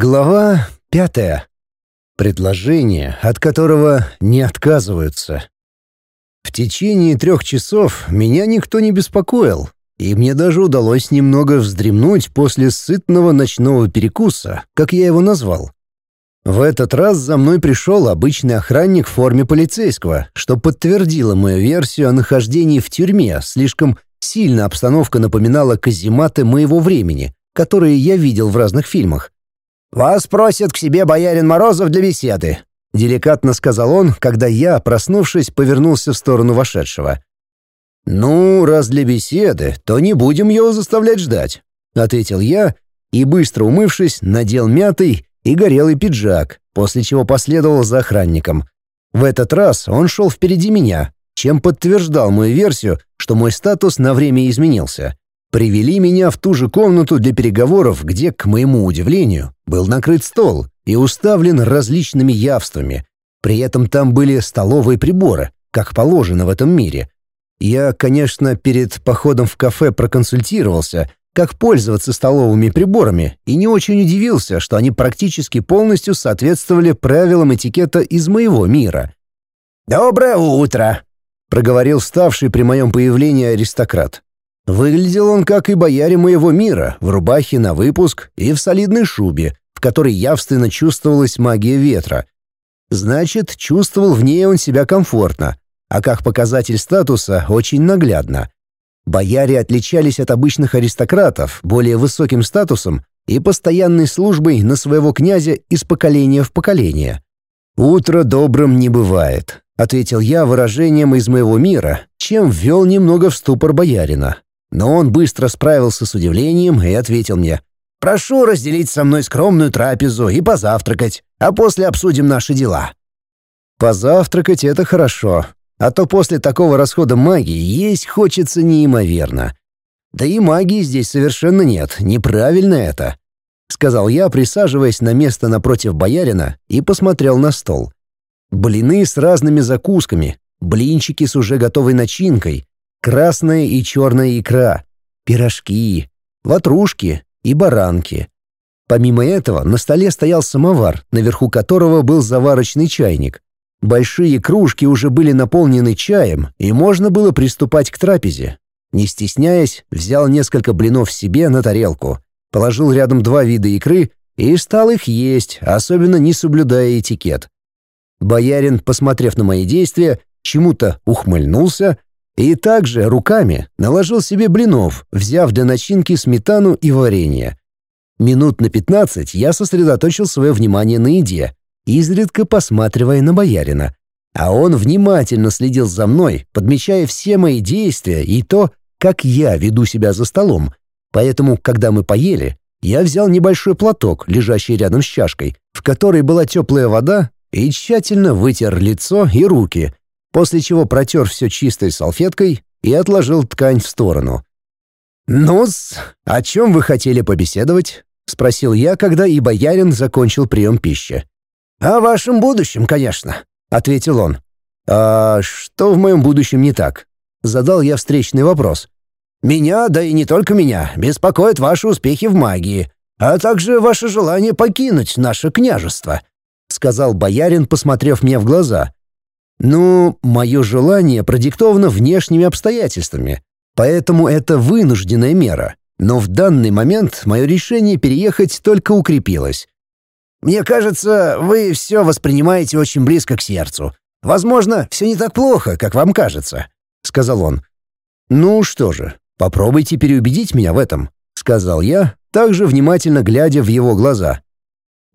Глава пятая. Предложение, от которого не отказываются. В течение трех часов меня никто не беспокоил, и мне даже удалось немного вздремнуть после сытного ночного перекуса, как я его назвал. В этот раз за мной пришел обычный охранник в форме полицейского, что подтвердило мою версию о нахождении в тюрьме. Слишком сильно обстановка напоминала казематы моего времени, которые я видел в разных фильмах. «Вас просят к себе боярин Морозов для беседы», — деликатно сказал он, когда я, проснувшись, повернулся в сторону вошедшего. «Ну, раз для беседы, то не будем его заставлять ждать», — ответил я и, быстро умывшись, надел мятый и горелый пиджак, после чего последовал за охранником. В этот раз он шел впереди меня, чем подтверждал мою версию, что мой статус на время изменился. Привели меня в ту же комнату для переговоров, где, к моему удивлению, был накрыт стол и уставлен различными явствами. При этом там были столовые приборы, как положено в этом мире. Я, конечно, перед походом в кафе проконсультировался, как пользоваться столовыми приборами, и не очень удивился, что они практически полностью соответствовали правилам этикета из моего мира. «Доброе утро!» — проговорил ставший при моем появлении аристократ. Выглядел он как и бояре моего мира, в рубахе на выпуск и в солидной шубе, в которой явственно чувствовалась магия ветра. Значит, чувствовал в ней он себя комфортно, а как показатель статуса очень наглядно. Бояре отличались от обычных аристократов более высоким статусом и постоянной службой на своего князя из поколения в поколение. «Утро добрым не бывает», — ответил я выражением из моего мира, чем ввел немного в ступор боярина. Но он быстро справился с удивлением и ответил мне. «Прошу разделить со мной скромную трапезу и позавтракать, а после обсудим наши дела». «Позавтракать — это хорошо, а то после такого расхода магии есть хочется неимоверно. Да и магии здесь совершенно нет, неправильно это», — сказал я, присаживаясь на место напротив боярина и посмотрел на стол. Блины с разными закусками, блинчики с уже готовой начинкой, красная и черная икра, пирожки, ватрушки и баранки. Помимо этого на столе стоял самовар, наверху которого был заварочный чайник. Большие кружки уже были наполнены чаем, и можно было приступать к трапезе. Не стесняясь, взял несколько блинов себе на тарелку, положил рядом два вида икры и стал их есть, особенно не соблюдая этикет. Боярин, посмотрев на мои действия, чему-то ухмыльнулся и также руками наложил себе блинов, взяв для начинки сметану и варенье. Минут на пятнадцать я сосредоточил свое внимание на еде, изредка посматривая на боярина. А он внимательно следил за мной, подмечая все мои действия и то, как я веду себя за столом. Поэтому, когда мы поели, я взял небольшой платок, лежащий рядом с чашкой, в которой была теплая вода, и тщательно вытер лицо и руки, после чего протер все чистой салфеткой и отложил ткань в сторону. «Ну-с, о чем вы хотели побеседовать?» — спросил я, когда и боярин закончил прием пищи. «О вашем будущем, конечно», — ответил он. «А что в моем будущем не так?» — задал я встречный вопрос. «Меня, да и не только меня, беспокоят ваши успехи в магии, а также ваше желание покинуть наше княжество», — сказал боярин, посмотрев мне в глаза. Ну, мое желание продиктовано внешними обстоятельствами, поэтому это вынужденная мера. Но в данный момент мое решение переехать только укрепилось. «Мне кажется, вы все воспринимаете очень близко к сердцу. Возможно, все не так плохо, как вам кажется», — сказал он. «Ну что же, попробуйте переубедить меня в этом», — сказал я, также внимательно глядя в его глаза.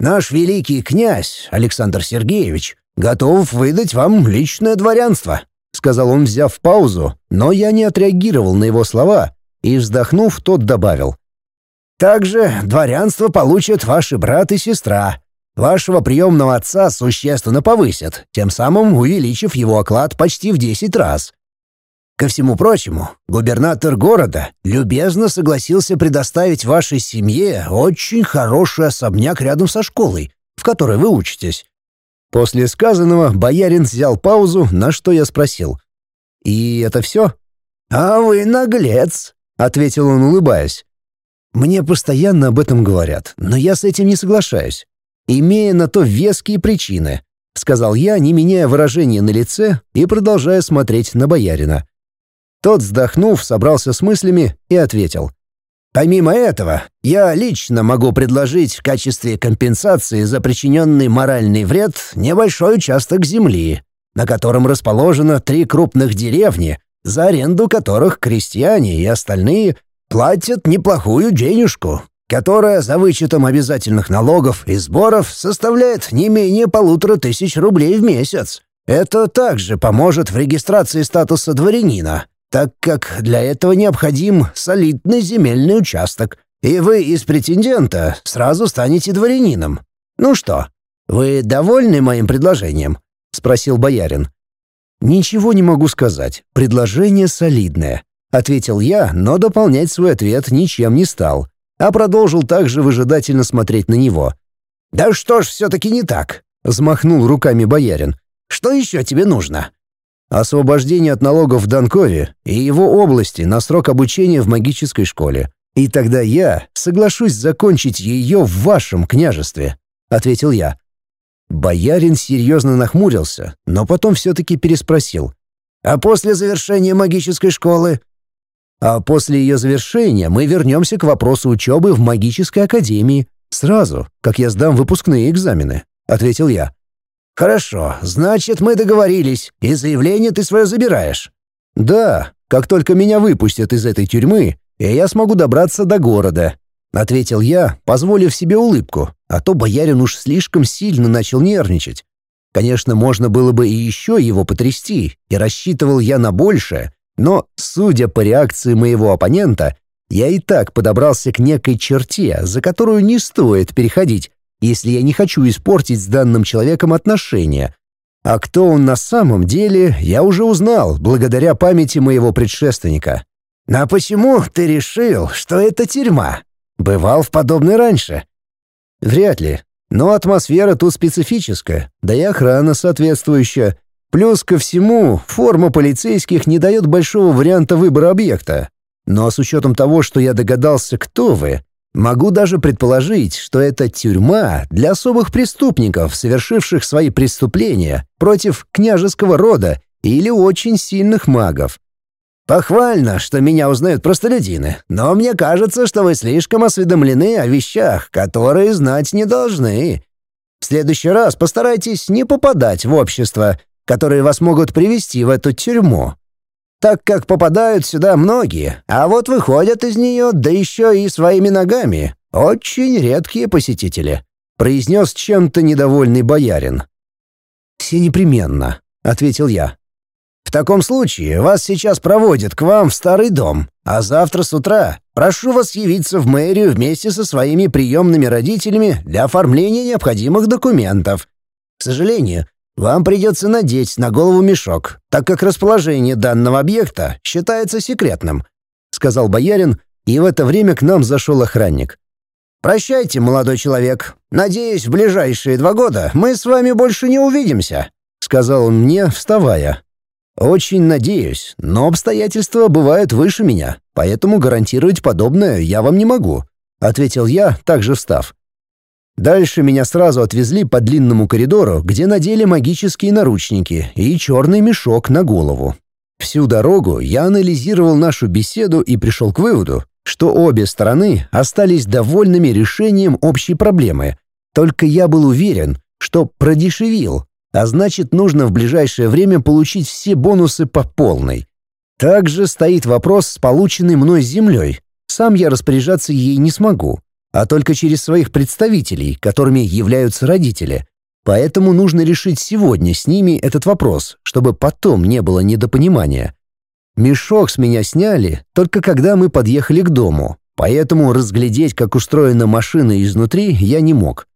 «Наш великий князь Александр Сергеевич готов выдать вам личное дворянство», — сказал он, взяв паузу, но я не отреагировал на его слова и, вздохнув, тот добавил. «Также дворянство получат ваши брат и сестра. Вашего приемного отца существенно повысят, тем самым увеличив его оклад почти в 10 раз. Ко всему прочему, губернатор города любезно согласился предоставить вашей семье очень хороший особняк рядом со школой, в которой вы учитесь. После сказанного боярин взял паузу, на что я спросил. «И это все?» «А вы наглец», — ответил он, улыбаясь. Мне постоянно об этом говорят, но я с этим не соглашаюсь, имея на то веские причины», — сказал я, не меняя выражения на лице и продолжая смотреть на боярина. Тот, вздохнув, собрался с мыслями и ответил. «Помимо этого, я лично могу предложить в качестве компенсации за причиненный моральный вред небольшой участок земли, на котором расположено три крупных деревни, за аренду которых крестьяне и остальные платят неплохую денежку, которая за вычетом обязательных налогов и сборов составляет не менее полутора тысяч рублей в месяц. Это также поможет в регистрации статуса дворянина, так как для этого необходим солидный земельный участок, и вы из претендента сразу станете дворянином. Ну что, вы довольны моим предложением?» — спросил боярин. «Ничего не могу сказать. Предложение солидное», — ответил я, но дополнять свой ответ ничем не стал, а продолжил также выжидательно смотреть на него. «Да что ж все-таки не так?» — взмахнул руками боярин. «Что еще тебе нужно?» Освобождение от налогов в Данкове и его области на срок обучения в магической школе. И тогда я соглашусь закончить ее в вашем княжестве», — ответил я. Боярин серьезно нахмурился, но потом все-таки переспросил. «А после завершения магической школы?» «А после ее завершения мы вернемся к вопросу учебы в магической академии, сразу, как я сдам выпускные экзамены», — ответил я. «Хорошо, значит, мы договорились, и заявление ты свое забираешь». «Да, как только меня выпустят из этой тюрьмы, и я смогу добраться до города», — ответил я, позволив себе улыбку, а то боярин уж слишком сильно начал нервничать. Конечно, можно было бы и еще его потрясти, и рассчитывал я на большее, но, судя по реакции моего оппонента, я и так подобрался к некой черте, за которую не стоит переходить, если я не хочу испортить с данным человеком отношения. А кто он на самом деле, я уже узнал, благодаря памяти моего предшественника. «А почему ты решил, что это тюрьма? Бывал в подобной раньше?» «Вряд ли. Но атмосфера тут специфическая, да и охрана соответствующая. Плюс ко всему, форма полицейских не дает большого варианта выбора объекта. Но с учетом того, что я догадался, кто вы, Могу даже предположить, что это тюрьма для особых преступников, совершивших свои преступления против княжеского рода или очень сильных магов. Похвально, что меня узнают простолюдины, но мне кажется, что вы слишком осведомлены о вещах, которые знать не должны. В следующий раз постарайтесь не попадать в общество, которые вас могут привести в эту тюрьму так как попадают сюда многие, а вот выходят из нее, да еще и своими ногами. Очень редкие посетители», — произнес чем-то недовольный боярин. «Все непременно», — ответил я. «В таком случае вас сейчас проводят к вам в старый дом, а завтра с утра прошу вас явиться в мэрию вместе со своими приемными родителями для оформления необходимых документов. К сожалению, вам придется надеть на голову мешок, так как расположение данного объекта считается секретным», — сказал боярин, и в это время к нам зашел охранник. «Прощайте, молодой человек. Надеюсь, в ближайшие два года мы с вами больше не увидимся», — сказал он мне, вставая. «Очень надеюсь, но обстоятельства бывают выше меня, поэтому гарантировать подобное я вам не могу», — ответил я, также встав. Дальше меня сразу отвезли по длинному коридору, где надели магические наручники и черный мешок на голову. Всю дорогу я анализировал нашу беседу и пришел к выводу, что обе стороны остались довольными решением общей проблемы. Только я был уверен, что продешевил, а значит, нужно в ближайшее время получить все бонусы по полной. Также стоит вопрос с полученной мной землей. Сам я распоряжаться ей не смогу а только через своих представителей, которыми являются родители. Поэтому нужно решить сегодня с ними этот вопрос, чтобы потом не было недопонимания. Мешок с меня сняли только когда мы подъехали к дому, поэтому разглядеть, как устроена машина изнутри, я не мог.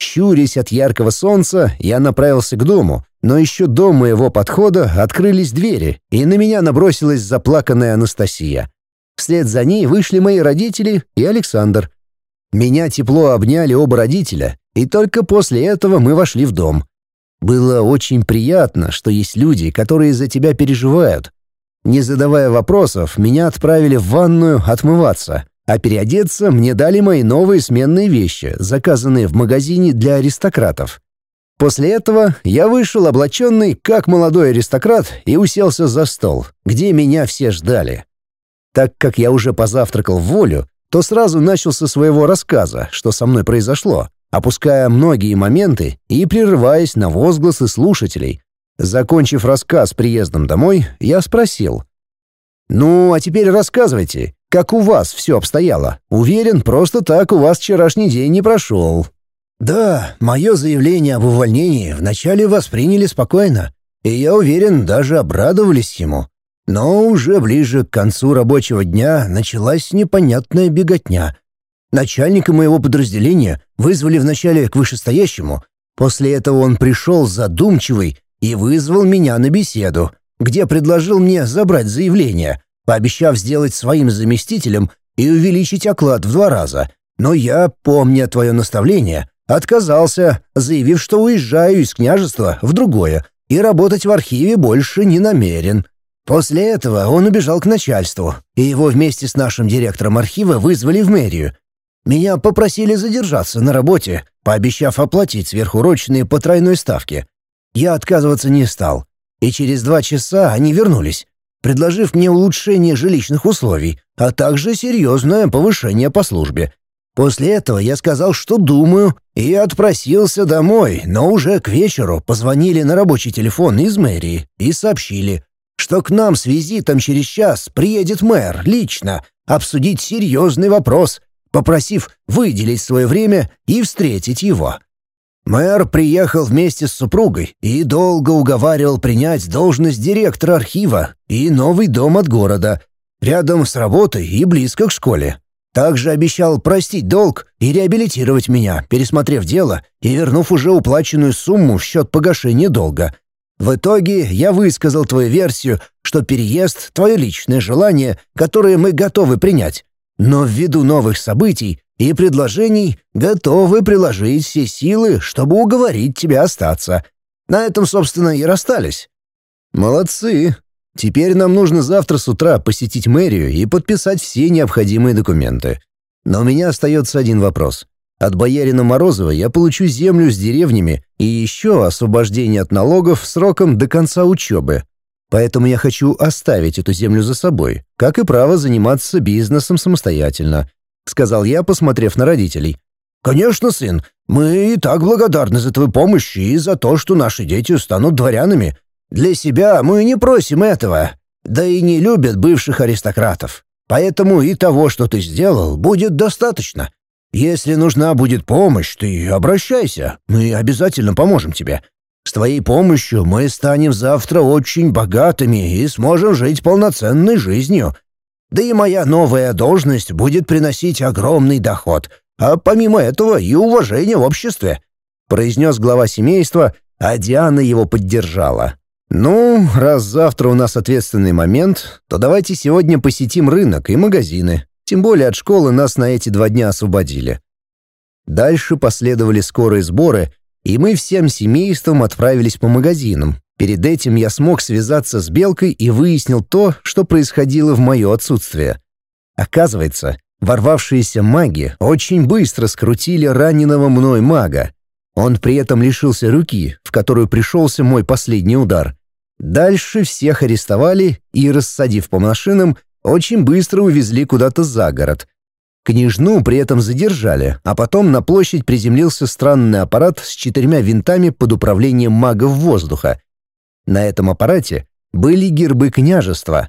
Щурясь от яркого солнца, я направился к дому, но еще до моего подхода открылись двери, и на меня набросилась заплаканная Анастасия. Вслед за ней вышли мои родители и Александр — меня тепло обняли оба родителя, и только после этого мы вошли в дом. Было очень приятно, что есть люди, которые за тебя переживают. Не задавая вопросов, меня отправили в ванную отмываться, А переодеться мне дали мои новые сменные вещи, заказанные в магазине для аристократов. После этого я вышел облаченный, как молодой аристократ, и уселся за стол, где меня все ждали. Так как я уже позавтракал в волю, то сразу начал со своего рассказа, что со мной произошло, опуская многие моменты и прерываясь на возгласы слушателей. Закончив рассказ приездом домой, я спросил. «Ну, а теперь рассказывайте, как у вас все обстояло? Уверен, просто так у вас вчерашний день не прошел». «Да, мое заявление об увольнении вначале восприняли спокойно, и я уверен, даже обрадовались ему. Но уже ближе к концу рабочего дня началась непонятная беготня. Начальника моего подразделения вызвали вначале к вышестоящему, после этого он пришел задумчивый и вызвал меня на беседу, где предложил мне забрать заявление, пообещав сделать своим заместителем и увеличить оклад в два раза. Но я, помня твое наставление, отказался, заявив, что уезжаю из княжества в другое и работать в архиве больше не намерен. После этого он убежал к начальству, и его вместе с нашим директором архива вызвали в мэрию. Меня попросили задержаться на работе, пообещав оплатить сверхурочные по тройной ставке. Я отказываться не стал, и через два часа они вернулись, предложив мне улучшение жилищных условий, а также серьезное повышение по службе. После этого я сказал, что думаю, и отпросился домой, но уже к вечеру позвонили на рабочий телефон из мэрии и сообщили, что к нам с визитом через час приедет мэр лично обсудить серьезный вопрос, попросив выделить свое время и встретить его. Мэр приехал вместе с супругой и долго уговаривал принять должность директора архива и новый дом от города, рядом с работой и близко к школе. Также обещал простить долг и реабилитировать меня, пересмотрев дело и вернув уже уплаченную сумму в счет погашения долга — в итоге я высказал твою версию, что переезд — твое личное желание, которое мы готовы принять. Но ввиду новых событий и предложений готовы приложить все силы, чтобы уговорить тебя остаться. На этом, собственно, и расстались». «Молодцы. Теперь нам нужно завтра с утра посетить мэрию и подписать все необходимые документы. Но у меня остается один вопрос. От боярина Морозова я получу землю с деревнями и еще освобождение от налогов сроком до конца учебы. Поэтому я хочу оставить эту землю за собой, как и право заниматься бизнесом самостоятельно», — сказал я, посмотрев на родителей. «Конечно, сын, мы и так благодарны за твою помощь и за то, что наши дети станут дворянами. Для себя мы не просим этого, да и не любят бывших аристократов. Поэтому и того, что ты сделал, будет достаточно. Если нужна будет помощь, ты обращайся, мы обязательно поможем тебе. С твоей помощью мы станем завтра очень богатыми и сможем жить полноценной жизнью. Да и моя новая должность будет приносить огромный доход, а помимо этого и уважение в обществе», — произнес глава семейства, а Диана его поддержала. «Ну, раз завтра у нас ответственный момент, то давайте сегодня посетим рынок и магазины. Тем более от школы нас на эти два дня освободили. Дальше последовали скорые сборы, и мы всем семейством отправились по магазинам. Перед этим я смог связаться с Белкой и выяснил то, что происходило в мое отсутствие. Оказывается, ворвавшиеся маги очень быстро скрутили раненого мной мага. Он при этом лишился руки, в которую пришелся мой последний удар. Дальше всех арестовали и, рассадив по машинам, очень быстро увезли куда-то за город. Княжну при этом задержали, а потом на площадь приземлился странный аппарат с четырьмя винтами под управлением магов воздуха. На этом аппарате были гербы княжества.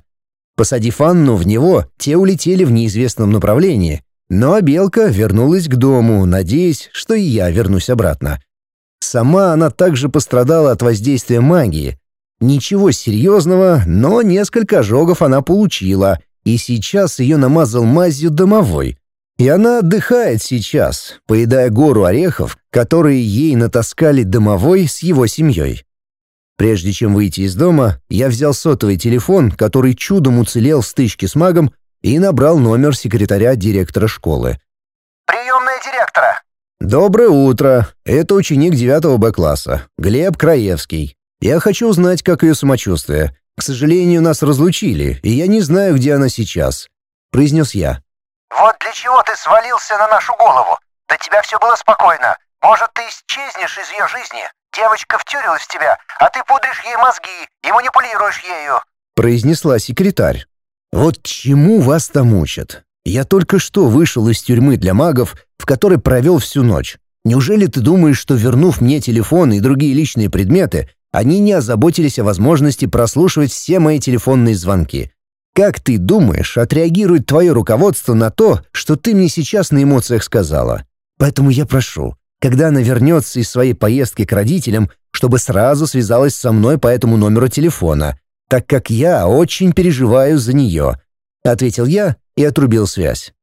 Посадив Анну в него, те улетели в неизвестном направлении, но Белка вернулась к дому, надеясь, что и я вернусь обратно. Сама она также пострадала от воздействия магии. Ничего серьезного, но несколько ожогов она получила, и сейчас ее намазал мазью домовой. И она отдыхает сейчас, поедая гору орехов, которые ей натаскали домовой с его семьей. Прежде чем выйти из дома, я взял сотовый телефон, который чудом уцелел в стычке с магом, и набрал номер секретаря директора школы. «Приемная директора!» «Доброе утро. Это ученик 9 Б-класса, Глеб Краевский. Я хочу узнать, как ее самочувствие. К сожалению, нас разлучили, и я не знаю, где она сейчас», — произнес я. Вот для чего ты свалился на нашу голову? До тебя все было спокойно. Может, ты исчезнешь из ее жизни? Девочка втюрилась в тебя, а ты пудришь ей мозги и манипулируешь ею», — произнесла секретарь. «Вот чему вас там учат? Я только что вышел из тюрьмы для магов, в которой провел всю ночь. Неужели ты думаешь, что, вернув мне телефон и другие личные предметы, они не озаботились о возможности прослушивать все мои телефонные звонки? Как ты думаешь, отреагирует твое руководство на то, что ты мне сейчас на эмоциях сказала? Поэтому я прошу, когда она вернется из своей поездки к родителям, чтобы сразу связалась со мной по этому номеру телефона, так как я очень переживаю за нее», — ответил я и отрубил связь.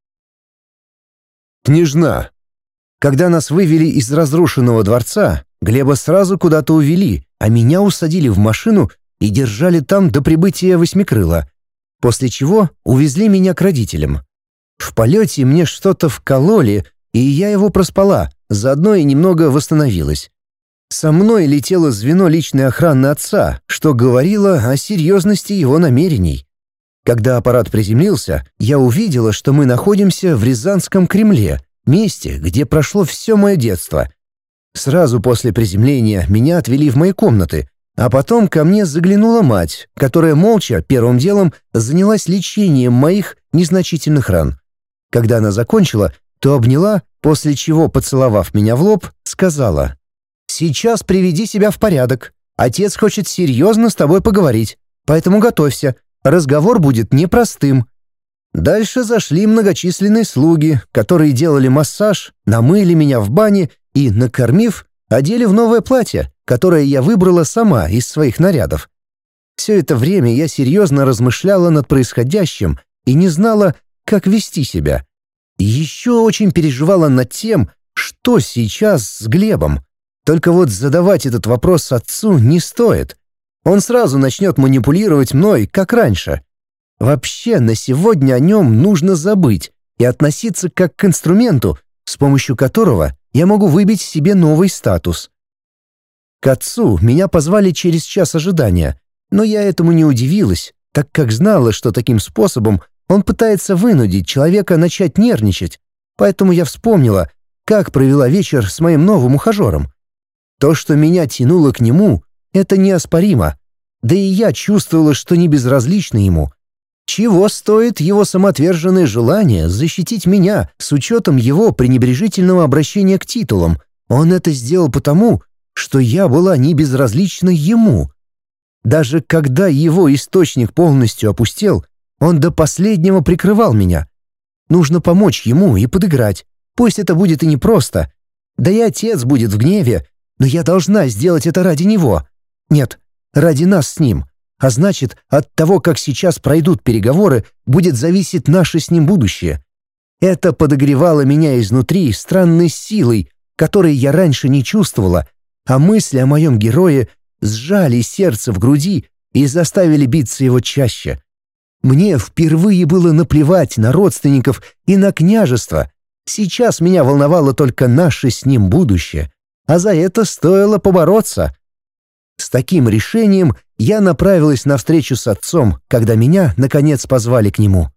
Княжна. Когда нас вывели из разрушенного дворца, Глеба сразу куда-то увели, а меня усадили в машину и держали там до прибытия Восьмикрыла, после чего увезли меня к родителям. В полете мне что-то вкололи, и я его проспала, заодно и немного восстановилась. Со мной летело звено личной охраны отца, что говорило о серьезности его намерений. Когда аппарат приземлился, я увидела, что мы находимся в Рязанском Кремле, месте, где прошло все мое детство. Сразу после приземления меня отвели в мои комнаты, а потом ко мне заглянула мать, которая молча первым делом занялась лечением моих незначительных ран. Когда она закончила, то обняла, после чего, поцеловав меня в лоб, сказала «Сейчас приведи себя в порядок. Отец хочет серьезно с тобой поговорить, поэтому готовься. Разговор будет непростым». Дальше зашли многочисленные слуги, которые делали массаж, намыли меня в бане и, накормив, одели в новое платье, которое я выбрала сама из своих нарядов. Все это время я серьезно размышляла над происходящим и не знала, как вести себя. Еще очень переживала над тем, что сейчас с Глебом. Только вот задавать этот вопрос отцу не стоит. Он сразу начнет манипулировать мной, как раньше. Вообще, на сегодня о нем нужно забыть и относиться как к инструменту, с помощью которого я могу выбить себе новый статус. К отцу меня позвали через час ожидания, но я этому не удивилась, так как знала, что таким способом он пытается вынудить человека начать нервничать, поэтому я вспомнила, как провела вечер с моим новым ухажером. То, что меня тянуло к нему, это неоспоримо. Да и я чувствовала, что не безразлична ему. Чего стоит его самоотверженное желание защитить меня с учетом его пренебрежительного обращения к титулам? Он это сделал потому, что я была не безразлична ему. Даже когда его источник полностью опустел, он до последнего прикрывал меня. Нужно помочь ему и подыграть. Пусть это будет и непросто. Да и отец будет в гневе, но я должна сделать это ради него. Нет, ради нас с ним. А значит, от того, как сейчас пройдут переговоры, будет зависеть наше с ним будущее. Это подогревало меня изнутри странной силой, которой я раньше не чувствовала, а мысли о моем герое сжали сердце в груди и заставили биться его чаще. Мне впервые было наплевать на родственников и на княжество. Сейчас меня волновало только наше с ним будущее, а за это стоило побороться. С таким решением я направилась на встречу с отцом, когда меня, наконец, позвали к нему.